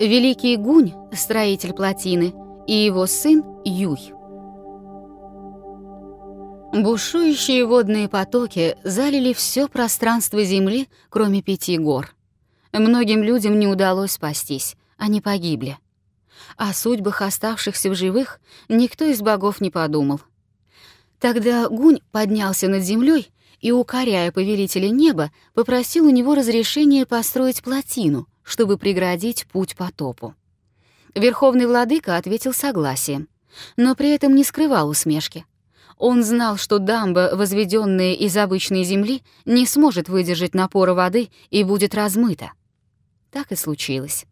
Великий Гунь, строитель плотины, и его сын Юй. Бушующие водные потоки залили все пространство Земли, кроме пяти гор. Многим людям не удалось спастись, они погибли. О судьбах оставшихся в живых никто из богов не подумал. Тогда Гунь поднялся над землей и, укоряя повелителя неба, попросил у него разрешения построить плотину, чтобы преградить путь потопу. Верховный владыка ответил согласием, но при этом не скрывал усмешки. Он знал, что дамба, возведенная из обычной земли, не сможет выдержать напора воды и будет размыта. Так и случилось.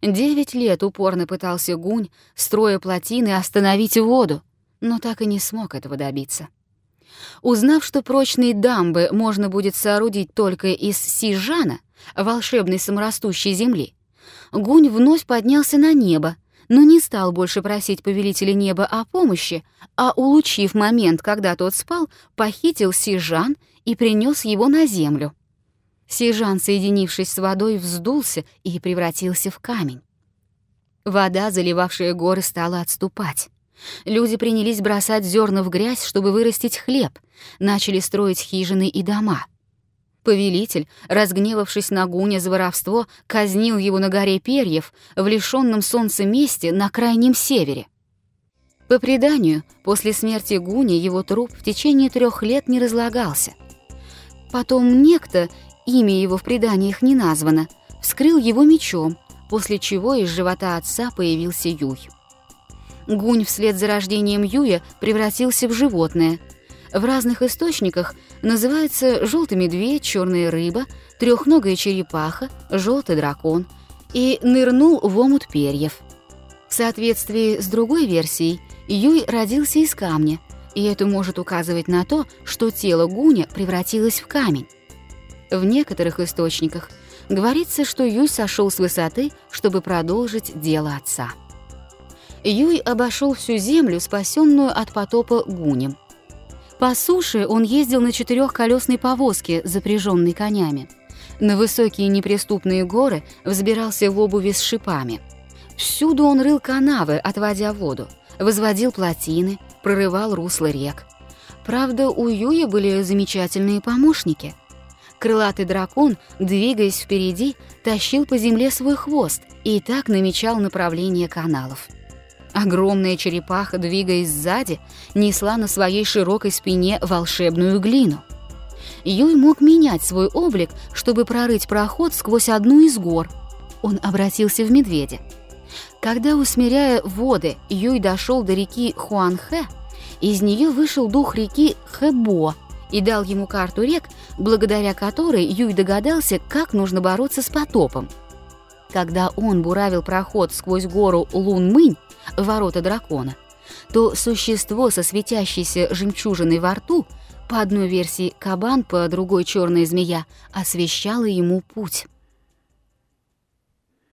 Девять лет упорно пытался Гунь, строя плотины, остановить воду, но так и не смог этого добиться. Узнав, что прочные дамбы можно будет соорудить только из сижана, волшебной саморастущей земли, Гунь вновь поднялся на небо, но не стал больше просить повелителя неба о помощи, а, улучив момент, когда тот спал, похитил Сижан и принес его на землю. Сижан, соединившись с водой, вздулся и превратился в камень. Вода, заливавшая горы, стала отступать. Люди принялись бросать зерна в грязь, чтобы вырастить хлеб, начали строить хижины и дома. Повелитель, разгневавшись на Гуня за воровство, казнил его на горе перьев в лишённом солнца месте на крайнем севере. По преданию, после смерти Гуня его труп в течение трех лет не разлагался. Потом некто, имя его в преданиях не названо, вскрыл его мечом, после чего из живота отца появился Юй. Гунь вслед за рождением Юя превратился в животное. В разных источниках называется желтый медведь, черная рыба, трехногая черепаха, желтый дракон и нырнул в омут перьев. В соответствии с другой версией, Юй родился из камня, и это может указывать на то, что тело Гуня превратилось в камень. В некоторых источниках говорится, что Юй сошел с высоты, чтобы продолжить дело отца. Юй обошел всю землю, спасенную от потопа гунем. По суше он ездил на четырехколесной повозке, запряженной конями. На высокие неприступные горы взбирался в обуви с шипами. Всюду он рыл канавы, отводя воду, возводил плотины, прорывал русла рек. Правда, у Юя были замечательные помощники. Крылатый дракон, двигаясь впереди, тащил по земле свой хвост и так намечал направление каналов. Огромная черепаха, двигаясь сзади, несла на своей широкой спине волшебную глину. Юй мог менять свой облик, чтобы прорыть проход сквозь одну из гор. Он обратился в медведя. Когда, усмиряя воды, Юй дошел до реки Хуанхэ, из нее вышел дух реки Хэбо и дал ему карту рек, благодаря которой Юй догадался, как нужно бороться с потопом. Когда он буравил проход сквозь гору Лун-Мынь, ворота дракона, то существо со светящейся жемчужиной во рту, по одной версии кабан, по другой черная змея, освещало ему путь.